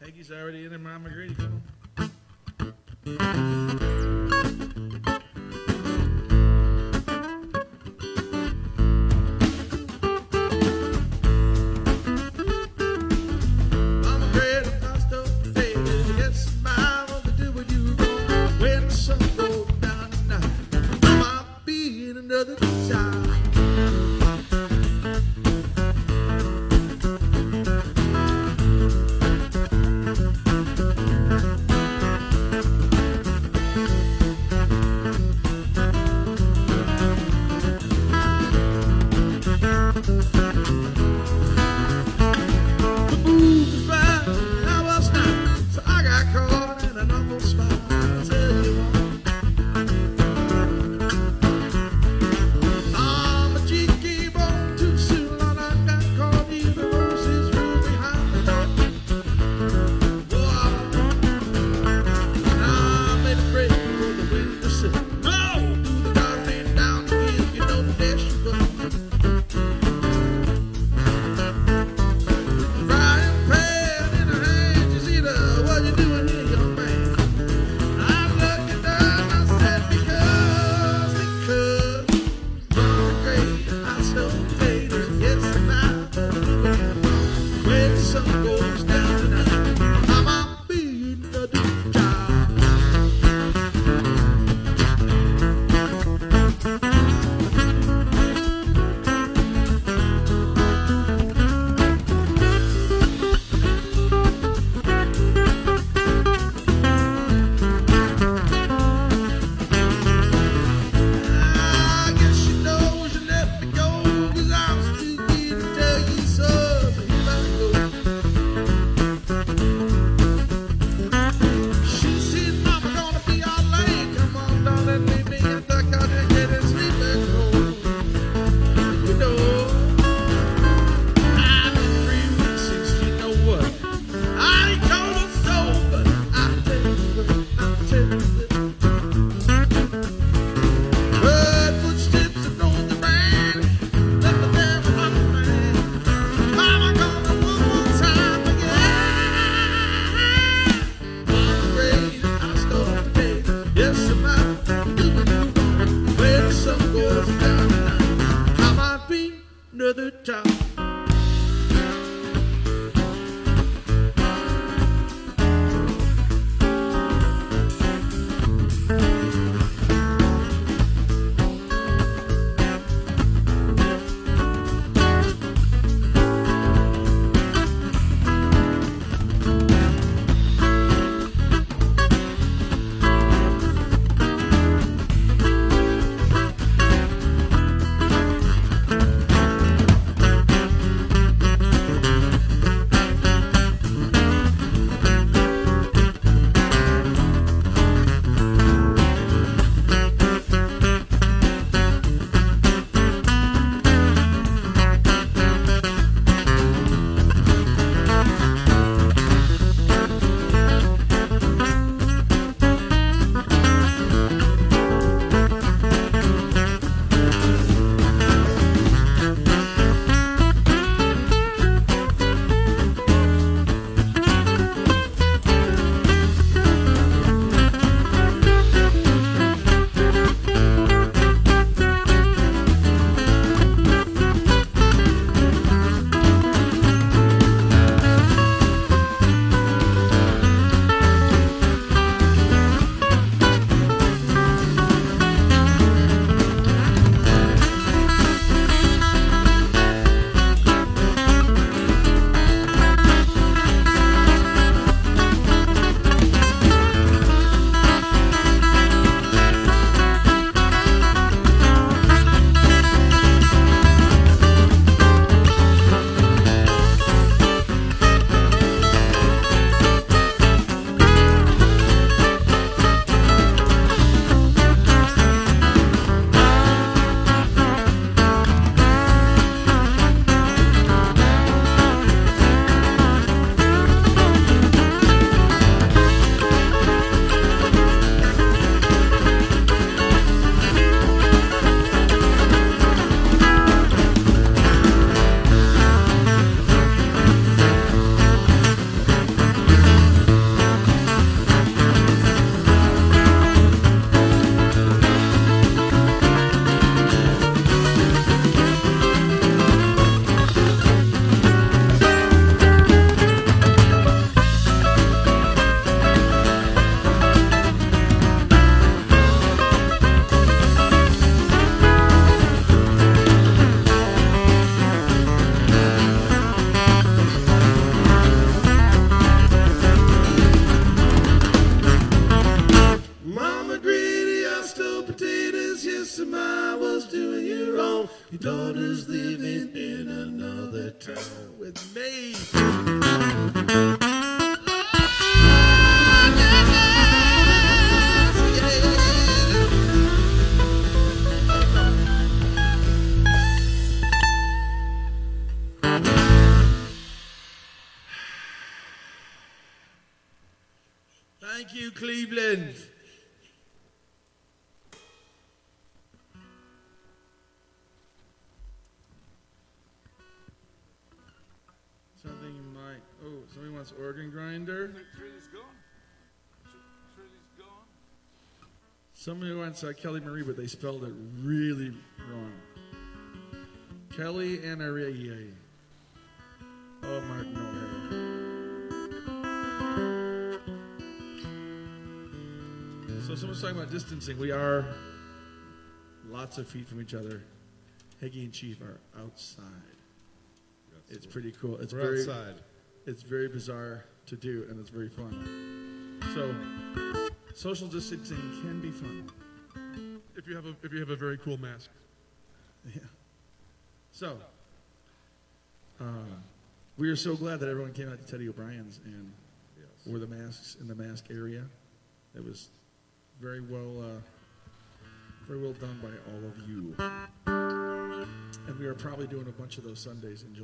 Haggie's already in there, Mama Grady. Come up. I was doing you wrong. Your daughter's living in another town with me. Thank you, Cleveland. Wants organ grinder. Trinity's gone. Trinity's. Somebody wants uh, Kelly Marie, but they spelled it really wrong. Kelly and Araya. Oh, Martin O'Hara. So someone's talking about distancing. We are lots of feet from each other. Heggy and Chief are outside. It's pretty cool. It's We're very outside. It's very bizarre to do and it's very fun. So social distancing can be fun. If you have a if you have a very cool mask. Yeah. So, uh, we are so glad that everyone came out to Teddy O'Brian's and wore the masks in the mask area. It was very well, uh, very well done by all of you. And we are probably doing a bunch of those Sundays in July.